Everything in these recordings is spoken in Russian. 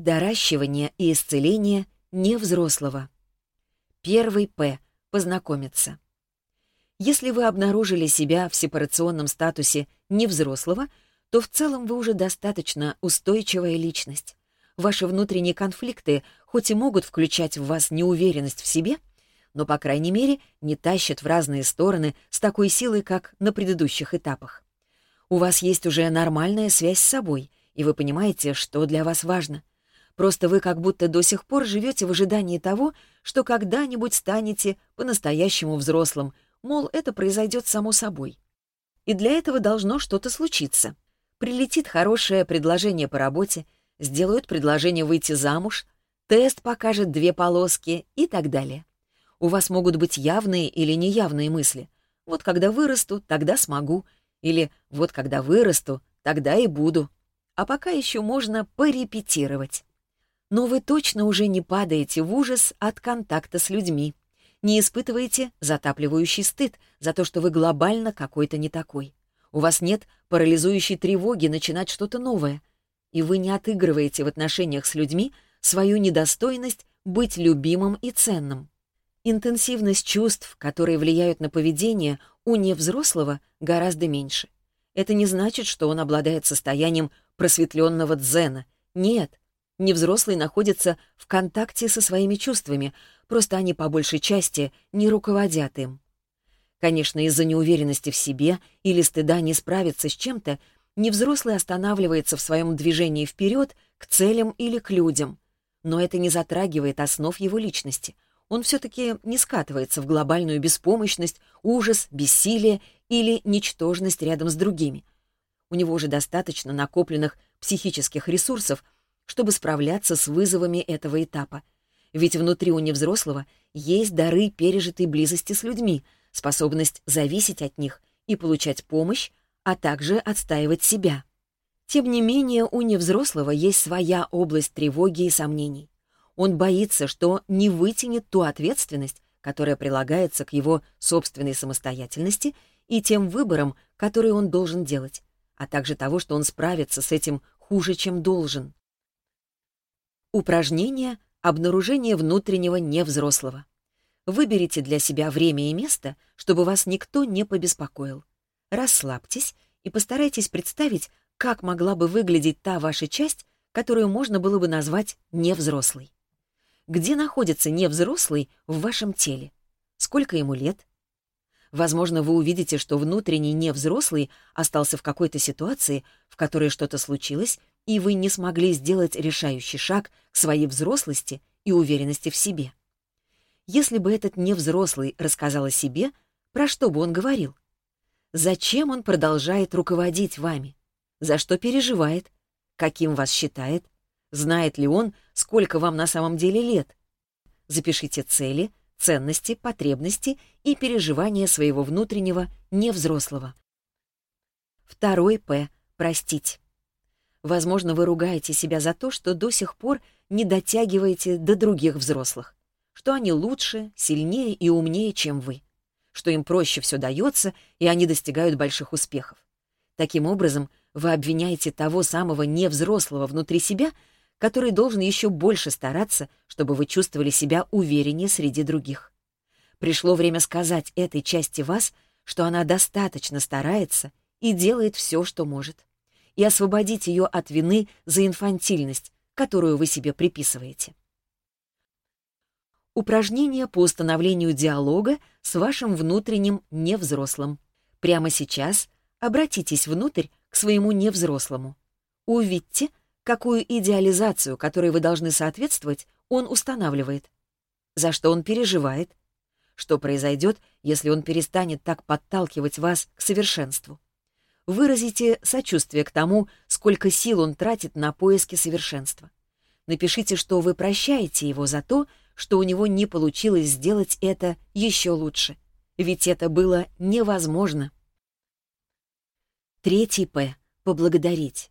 Доращивание и исцеление невзрослого. Первый П. Познакомиться. Если вы обнаружили себя в сепарационном статусе невзрослого, то в целом вы уже достаточно устойчивая личность. Ваши внутренние конфликты хоть и могут включать в вас неуверенность в себе, но, по крайней мере, не тащат в разные стороны с такой силой, как на предыдущих этапах. У вас есть уже нормальная связь с собой, и вы понимаете, что для вас важно — Просто вы как будто до сих пор живете в ожидании того, что когда-нибудь станете по-настоящему взрослым, мол, это произойдет само собой. И для этого должно что-то случиться. Прилетит хорошее предложение по работе, сделают предложение выйти замуж, тест покажет две полоски и так далее. У вас могут быть явные или неявные мысли. Вот когда вырасту, тогда смогу. Или вот когда вырасту, тогда и буду. А пока еще можно порепетировать но вы точно уже не падаете в ужас от контакта с людьми, не испытываете затапливающий стыд за то, что вы глобально какой-то не такой. У вас нет парализующей тревоги начинать что-то новое, и вы не отыгрываете в отношениях с людьми свою недостойность быть любимым и ценным. Интенсивность чувств, которые влияют на поведение, у невзрослого гораздо меньше. Это не значит, что он обладает состоянием просветленного дзена. Нет, Невзрослый находится в контакте со своими чувствами, просто они по большей части не руководят им. Конечно, из-за неуверенности в себе или стыда не справиться с чем-то, невзрослый останавливается в своем движении вперед к целям или к людям. Но это не затрагивает основ его личности. Он все-таки не скатывается в глобальную беспомощность, ужас, бессилие или ничтожность рядом с другими. У него уже достаточно накопленных психических ресурсов — чтобы справляться с вызовами этого этапа. Ведь внутри у невзрослого есть дары пережитой близости с людьми, способность зависеть от них и получать помощь, а также отстаивать себя. Тем не менее, у невзрослого есть своя область тревоги и сомнений. Он боится, что не вытянет ту ответственность, которая прилагается к его собственной самостоятельности и тем выборам, которые он должен делать, а также того, что он справится с этим хуже, чем должен. Упражнение «Обнаружение внутреннего невзрослого». Выберите для себя время и место, чтобы вас никто не побеспокоил. Расслабьтесь и постарайтесь представить, как могла бы выглядеть та ваша часть, которую можно было бы назвать невзрослой. Где находится невзрослый в вашем теле? Сколько ему лет? Возможно, вы увидите, что внутренний невзрослый остался в какой-то ситуации, в которой что-то случилось и вы не смогли сделать решающий шаг к своей взрослости и уверенности в себе. Если бы этот невзрослый рассказал о себе, про что бы он говорил? Зачем он продолжает руководить вами? За что переживает? Каким вас считает? Знает ли он, сколько вам на самом деле лет? Запишите цели, ценности, потребности и переживания своего внутреннего невзрослого. Второй П. Простить. Возможно, вы ругаете себя за то, что до сих пор не дотягиваете до других взрослых, что они лучше, сильнее и умнее, чем вы, что им проще все дается, и они достигают больших успехов. Таким образом, вы обвиняете того самого невзрослого внутри себя, который должен еще больше стараться, чтобы вы чувствовали себя увереннее среди других. Пришло время сказать этой части вас, что она достаточно старается и делает все, что может и освободить ее от вины за инфантильность, которую вы себе приписываете. Упражнение по установлению диалога с вашим внутренним невзрослым. Прямо сейчас обратитесь внутрь к своему невзрослому. Увидьте, какую идеализацию, которой вы должны соответствовать, он устанавливает. За что он переживает? Что произойдет, если он перестанет так подталкивать вас к совершенству? выразите сочувствие к тому, сколько сил он тратит на поиски совершенства. Напишите, что вы прощаете его за то, что у него не получилось сделать это еще лучше. Ведь это было невозможно. Третий «П» — поблагодарить.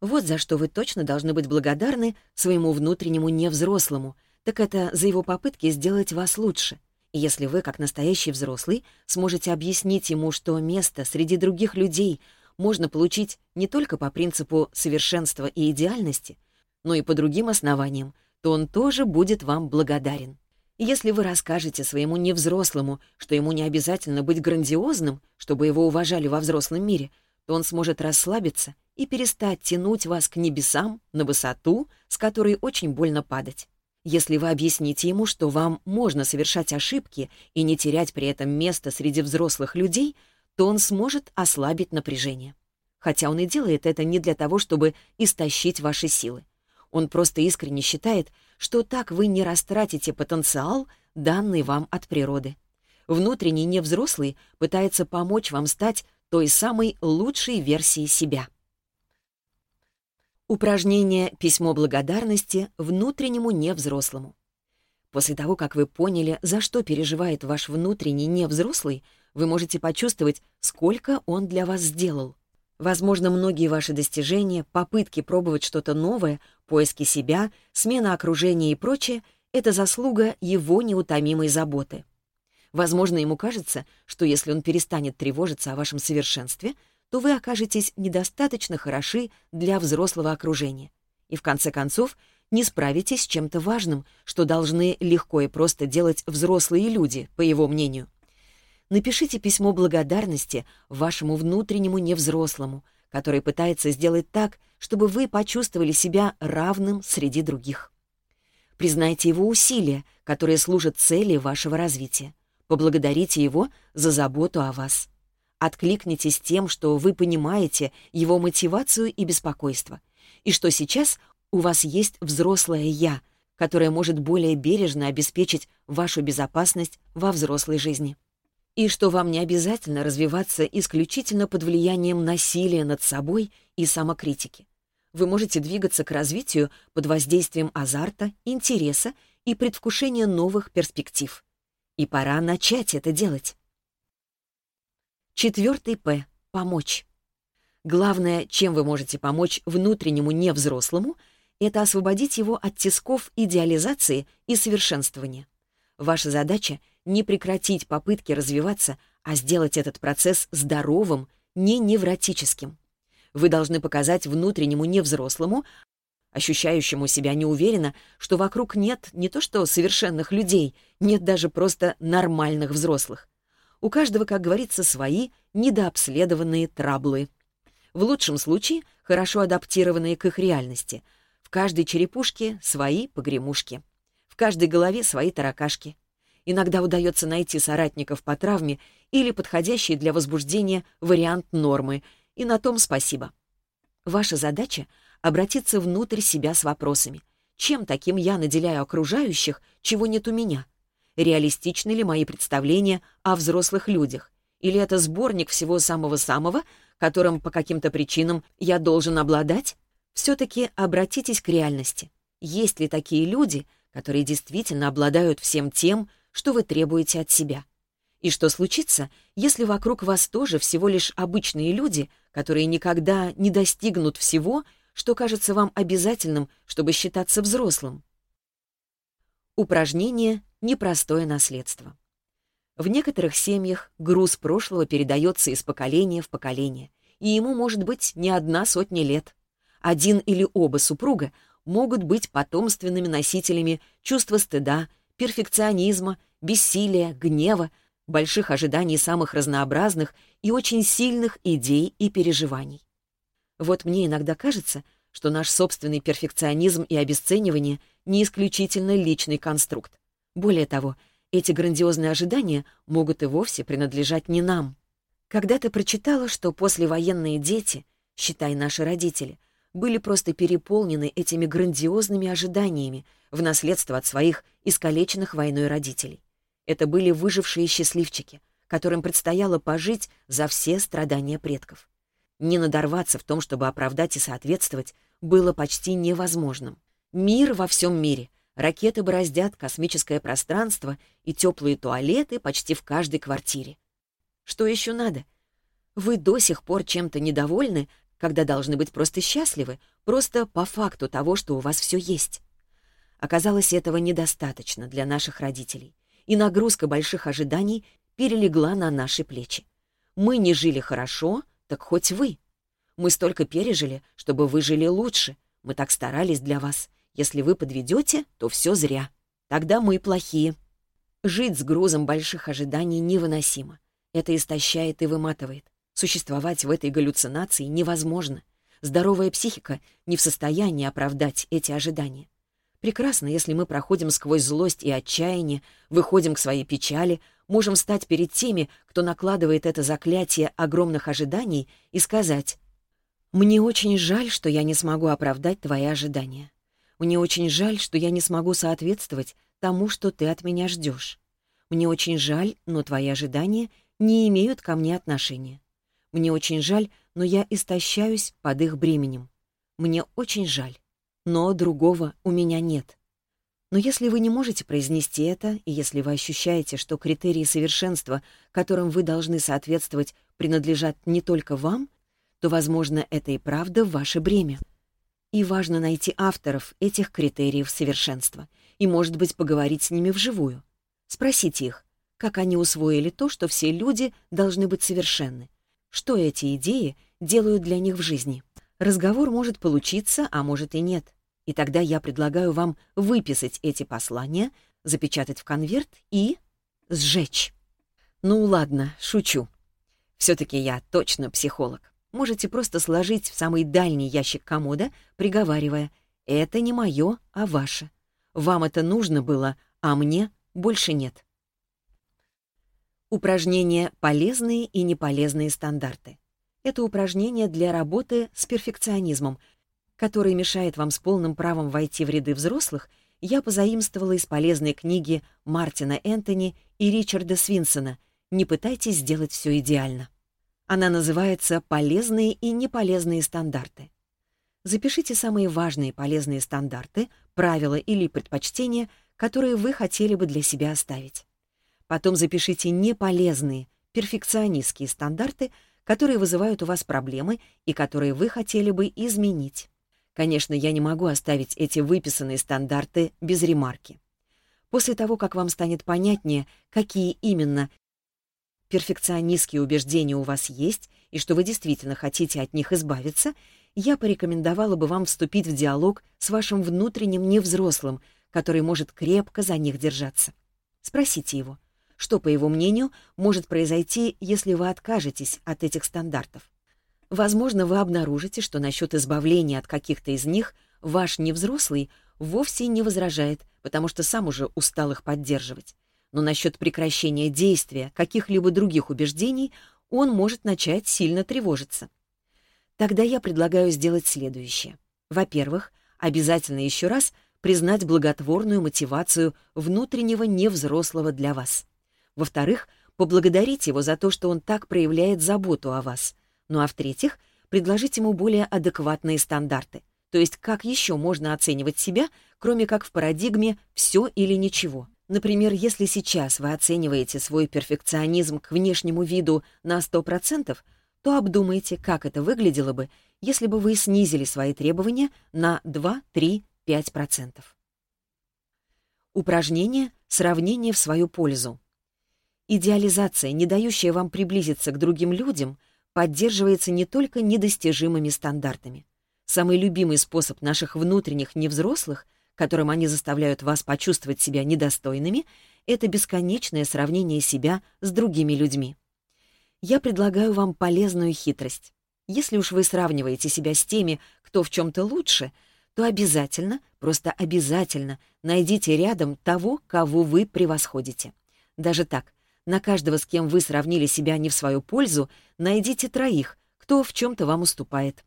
Вот за что вы точно должны быть благодарны своему внутреннему невзрослому, так это за его попытки сделать вас лучше — И если вы, как настоящий взрослый, сможете объяснить ему, что место среди других людей можно получить не только по принципу совершенства и идеальности, но и по другим основаниям, то он тоже будет вам благодарен. Если вы расскажете своему невзрослому, что ему не обязательно быть грандиозным, чтобы его уважали во взрослом мире, то он сможет расслабиться и перестать тянуть вас к небесам на высоту, с которой очень больно падать. Если вы объясните ему, что вам можно совершать ошибки и не терять при этом место среди взрослых людей, то он сможет ослабить напряжение. Хотя он и делает это не для того, чтобы истощить ваши силы. Он просто искренне считает, что так вы не растратите потенциал, данный вам от природы. Внутренний невзрослый пытается помочь вам стать той самой лучшей версией себя упражнение «Письмо благодарности» внутреннему невзрослому. После того, как вы поняли, за что переживает ваш внутренний невзрослый, вы можете почувствовать, сколько он для вас сделал. Возможно, многие ваши достижения, попытки пробовать что-то новое, поиски себя, смена окружения и прочее — это заслуга его неутомимой заботы. Возможно, ему кажется, что если он перестанет тревожиться о вашем совершенстве — то вы окажетесь недостаточно хороши для взрослого окружения. И в конце концов, не справитесь с чем-то важным, что должны легко и просто делать взрослые люди, по его мнению. Напишите письмо благодарности вашему внутреннему невзрослому, который пытается сделать так, чтобы вы почувствовали себя равным среди других. Признайте его усилия, которые служат цели вашего развития. Поблагодарите его за заботу о вас. Откликнитесь тем, что вы понимаете его мотивацию и беспокойство, и что сейчас у вас есть взрослое «я», которое может более бережно обеспечить вашу безопасность во взрослой жизни. И что вам не обязательно развиваться исключительно под влиянием насилия над собой и самокритики. Вы можете двигаться к развитию под воздействием азарта, интереса и предвкушения новых перспектив. И пора начать это делать. Четвертый П — помочь. Главное, чем вы можете помочь внутреннему невзрослому, это освободить его от тисков идеализации и совершенствования. Ваша задача — не прекратить попытки развиваться, а сделать этот процесс здоровым, не невротическим. Вы должны показать внутреннему невзрослому, ощущающему себя неуверенно, что вокруг нет не то что совершенных людей, нет даже просто нормальных взрослых. У каждого, как говорится, свои недообследованные траблы. В лучшем случае хорошо адаптированные к их реальности. В каждой черепушке свои погремушки. В каждой голове свои таракашки. Иногда удается найти соратников по травме или подходящий для возбуждения вариант нормы, и на том спасибо. Ваша задача — обратиться внутрь себя с вопросами. Чем таким я наделяю окружающих, чего нет у меня? реалистичны ли мои представления о взрослых людях, или это сборник всего самого-самого, которым по каким-то причинам я должен обладать? Все-таки обратитесь к реальности. Есть ли такие люди, которые действительно обладают всем тем, что вы требуете от себя? И что случится, если вокруг вас тоже всего лишь обычные люди, которые никогда не достигнут всего, что кажется вам обязательным, чтобы считаться взрослым? Упражнение непростое наследство. В некоторых семьях груз прошлого передается из поколения в поколение, и ему может быть не одна сотня лет. Один или оба супруга могут быть потомственными носителями чувства стыда, перфекционизма, бессилия, гнева, больших ожиданий самых разнообразных и очень сильных идей и переживаний. Вот мне иногда кажется, что наш собственный перфекционизм и обесценивание не исключительно личный конструкт. Более того, эти грандиозные ожидания могут и вовсе принадлежать не нам. Когда-то прочитала, что послевоенные дети, считай наши родители, были просто переполнены этими грандиозными ожиданиями в наследство от своих искалеченных войной родителей. Это были выжившие счастливчики, которым предстояло пожить за все страдания предков. Не надорваться в том, чтобы оправдать и соответствовать, было почти невозможным. Мир во всем мире. Ракеты бороздят космическое пространство и теплые туалеты почти в каждой квартире. Что еще надо? Вы до сих пор чем-то недовольны, когда должны быть просто счастливы, просто по факту того, что у вас все есть. Оказалось, этого недостаточно для наших родителей, и нагрузка больших ожиданий перелегла на наши плечи. Мы не жили хорошо, так хоть вы. Мы столько пережили, чтобы вы жили лучше. Мы так старались для вас. Если вы подведете, то все зря. Тогда мы плохие. Жить с грузом больших ожиданий невыносимо. Это истощает и выматывает. Существовать в этой галлюцинации невозможно. Здоровая психика не в состоянии оправдать эти ожидания. Прекрасно, если мы проходим сквозь злость и отчаяние, выходим к своей печали, можем стать перед теми, кто накладывает это заклятие огромных ожиданий, и сказать «Мне очень жаль, что я не смогу оправдать твои ожидания. Мне очень жаль, что я не смогу соответствовать тому, что ты от меня ждешь. Мне очень жаль, но твои ожидания не имеют ко мне отношения. Мне очень жаль, но я истощаюсь под их бременем. Мне очень жаль, но другого у меня нет. Но если вы не можете произнести это, и если вы ощущаете, что критерии совершенства, которым вы должны соответствовать, принадлежат не только вам, то, возможно, это и правда ваше бремя и важно найти авторов этих критериев совершенства и, может быть, поговорить с ними вживую. Спросите их, как они усвоили то, что все люди должны быть совершенны, что эти идеи делают для них в жизни. Разговор может получиться, а может и нет. И тогда я предлагаю вам выписать эти послания, запечатать в конверт и сжечь. Ну ладно, шучу. Все-таки я точно психолог можете просто сложить в самый дальний ящик комода, приговаривая «это не мое, а ваше». Вам это нужно было, а мне больше нет. Упражнение «Полезные и неполезные стандарты». Это упражнение для работы с перфекционизмом, который мешает вам с полным правом войти в ряды взрослых, я позаимствовала из полезной книги Мартина Энтони и Ричарда Свинсона «Не пытайтесь сделать все идеально». Она называется «Полезные и неполезные стандарты». Запишите самые важные полезные стандарты, правила или предпочтения, которые вы хотели бы для себя оставить. Потом запишите неполезные, перфекционистские стандарты, которые вызывают у вас проблемы и которые вы хотели бы изменить. Конечно, я не могу оставить эти выписанные стандарты без ремарки. После того, как вам станет понятнее, какие именно Перфекционистские убеждения у вас есть, и что вы действительно хотите от них избавиться, я порекомендовала бы вам вступить в диалог с вашим внутренним невзрослым, который может крепко за них держаться. Спросите его, что, по его мнению, может произойти, если вы откажетесь от этих стандартов. Возможно, вы обнаружите, что насчет избавления от каких-то из них ваш невзрослый вовсе не возражает, потому что сам уже устал их поддерживать но насчет прекращения действия каких-либо других убеждений он может начать сильно тревожиться. Тогда я предлагаю сделать следующее. Во-первых, обязательно еще раз признать благотворную мотивацию внутреннего невзрослого для вас. Во-вторых, поблагодарить его за то, что он так проявляет заботу о вас. Ну а в-третьих, предложить ему более адекватные стандарты. То есть как еще можно оценивать себя, кроме как в парадигме «все или ничего». Например, если сейчас вы оцениваете свой перфекционизм к внешнему виду на 100%, то обдумайте, как это выглядело бы, если бы вы снизили свои требования на 2-3-5%. Упражнение «Сравнение в свою пользу». Идеализация, не дающая вам приблизиться к другим людям, поддерживается не только недостижимыми стандартами. Самый любимый способ наших внутренних невзрослых — которым они заставляют вас почувствовать себя недостойными, это бесконечное сравнение себя с другими людьми. Я предлагаю вам полезную хитрость. Если уж вы сравниваете себя с теми, кто в чем-то лучше, то обязательно, просто обязательно найдите рядом того, кого вы превосходите. Даже так, на каждого, с кем вы сравнили себя не в свою пользу, найдите троих, кто в чем-то вам уступает.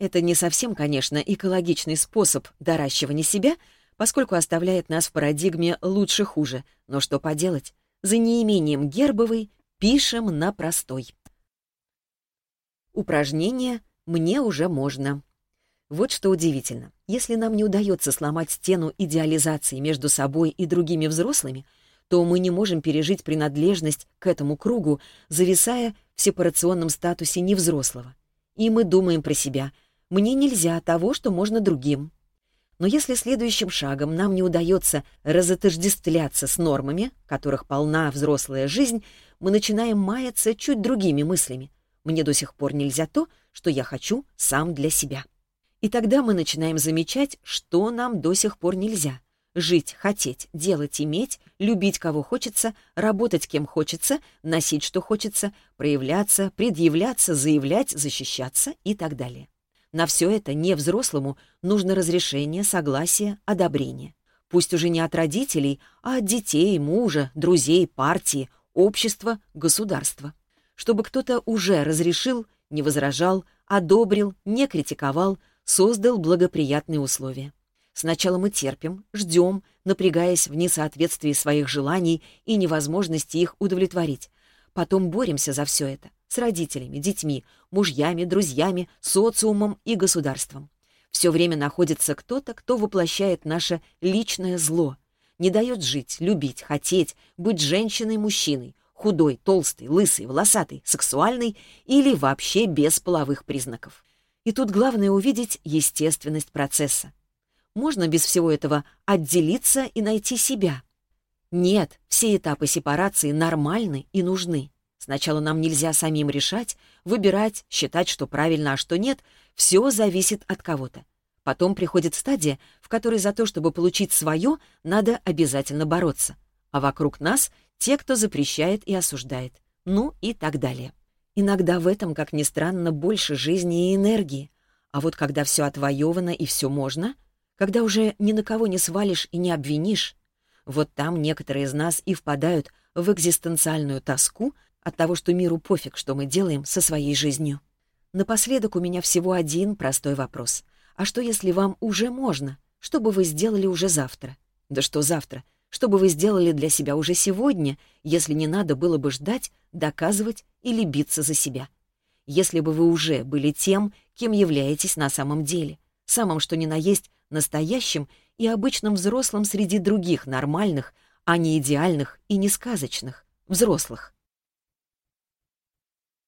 Это не совсем, конечно, экологичный способ доращивания себя, поскольку оставляет нас в парадигме «лучше-хуже». Но что поделать? За неимением гербовой пишем на простой. Упражнение «Мне уже можно». Вот что удивительно. Если нам не удается сломать стену идеализации между собой и другими взрослыми, то мы не можем пережить принадлежность к этому кругу, зависая в сепарационном статусе невзрослого. И мы думаем про себя, мне нельзя того, что можно другим. Но если следующим шагом нам не удается разотождествляться с нормами, которых полна взрослая жизнь, мы начинаем маяться чуть другими мыслями. Мне до сих пор нельзя то, что я хочу сам для себя. И тогда мы начинаем замечать, что нам до сих пор нельзя. Жить, хотеть, делать, иметь, любить кого хочется, работать кем хочется, носить что хочется, проявляться, предъявляться, заявлять, защищаться и так далее. На все это не взрослому нужно разрешение, согласие, одобрение. Пусть уже не от родителей, а от детей, мужа, друзей, партии, общества, государства. Чтобы кто-то уже разрешил, не возражал, одобрил, не критиковал, создал благоприятные условия. Сначала мы терпим, ждем, напрягаясь в несоответствии своих желаний и невозможности их удовлетворить, Потом боремся за все это с родителями, детьми, мужьями, друзьями, социумом и государством. Все время находится кто-то, кто воплощает наше личное зло, не дает жить, любить, хотеть, быть женщиной-мужчиной, худой, толстый, лысый, волосатый, сексуальный или вообще без половых признаков. И тут главное увидеть естественность процесса. Можно без всего этого отделиться и найти себя? Нет, все этапы сепарации нормальны и нужны. Сначала нам нельзя самим решать, выбирать, считать, что правильно, а что нет. Все зависит от кого-то. Потом приходит стадия, в которой за то, чтобы получить свое, надо обязательно бороться. А вокруг нас те, кто запрещает и осуждает. Ну и так далее. Иногда в этом, как ни странно, больше жизни и энергии. А вот когда все отвоевано и все можно, когда уже ни на кого не свалишь и не обвинишь, вот там некоторые из нас и впадают в экзистенциальную тоску от того, что миру пофиг, что мы делаем со своей жизнью. Напоследок у меня всего один простой вопрос. А что, если вам уже можно? Что бы вы сделали уже завтра? Да что завтра? Что бы вы сделали для себя уже сегодня, если не надо было бы ждать, доказывать или биться за себя? Если бы вы уже были тем, кем являетесь на самом деле, самым что ни на есть настоящим и обычным взрослым среди других нормальных, а не идеальных и не сказочных взрослых.